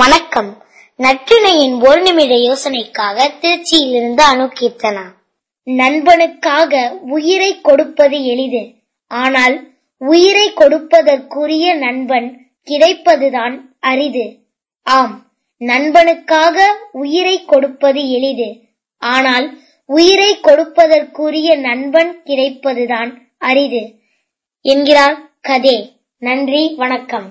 வணக்கம். நற்றினையின் ஒரு நிமிட யோசனைக்காக திருச்சியிலிருந்து அணுகீர்த்தனா நண்பனுக்காக உயிரை கொடுப்பது எளிது. ஆனால் உயிரை கொடுப்பதற்குரிய நண்பன் கிடைப்பதுதான் அரிது. ஆம் நண்பனுக்காக உயிரை கொடுப்பது எளிது. ஆனால் உயிரை கொடுப்பதற்குரிய நண்பன் கிடைப்பதுதான் அரிது. என்கிறார் கதே. நன்றி வணக்கம்.